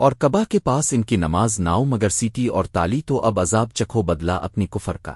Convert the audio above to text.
اور کبا کے پاس ان کی نماز ناؤ مگر سیٹی اور تالی تو اب عذاب چکھو بدلا اپنی کفر کا۔